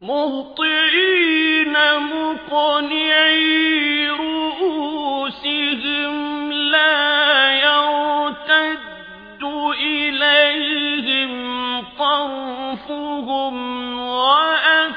مهطعين مقنعي رؤوسهم لا يرتد إليهم طرفهم وأفئدتهم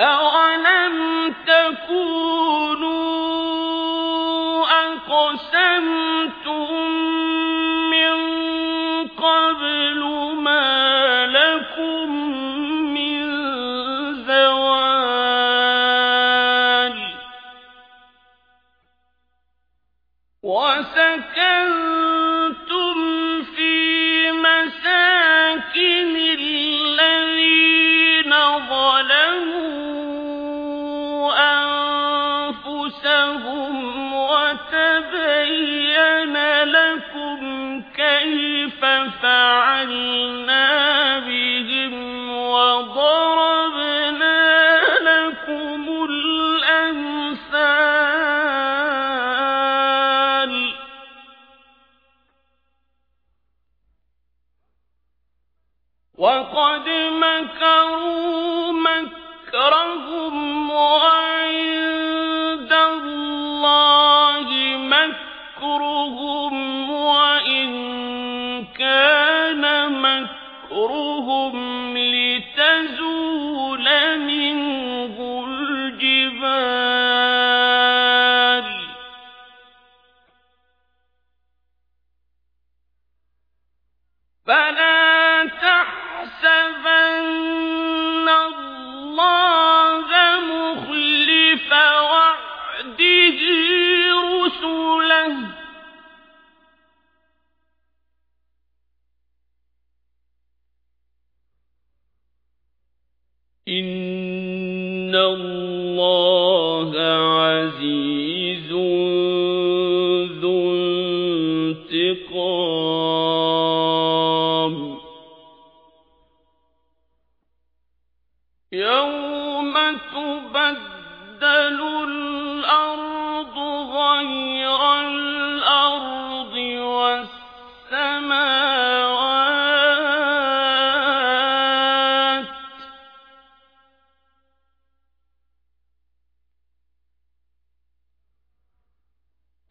أولم تكونوا أقسمتم من قبل ما لكم من زوال وسكنتم وتبين لكم كيف فعلنا بهم وضربنا لكم الأمثال. وقد مكروا مكرهم وعند إن الله عزيز ذو انتقام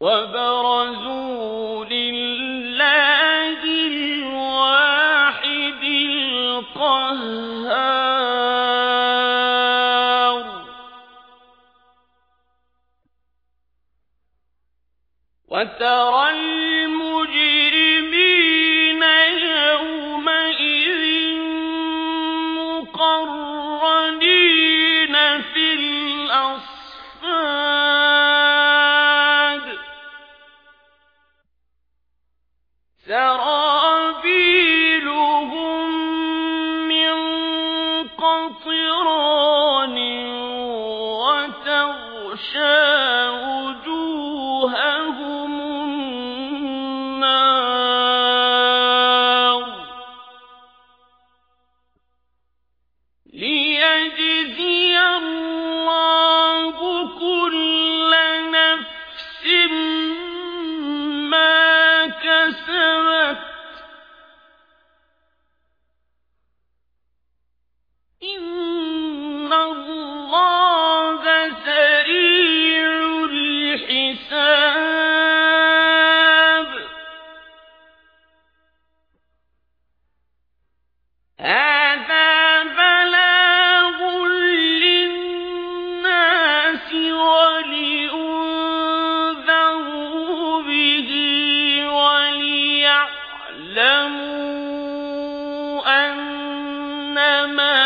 وبرزوا لله القهار. وترى المجرمين يومئذ مقرنين في الأصفاد. قطران وتغشى اعلموا أنما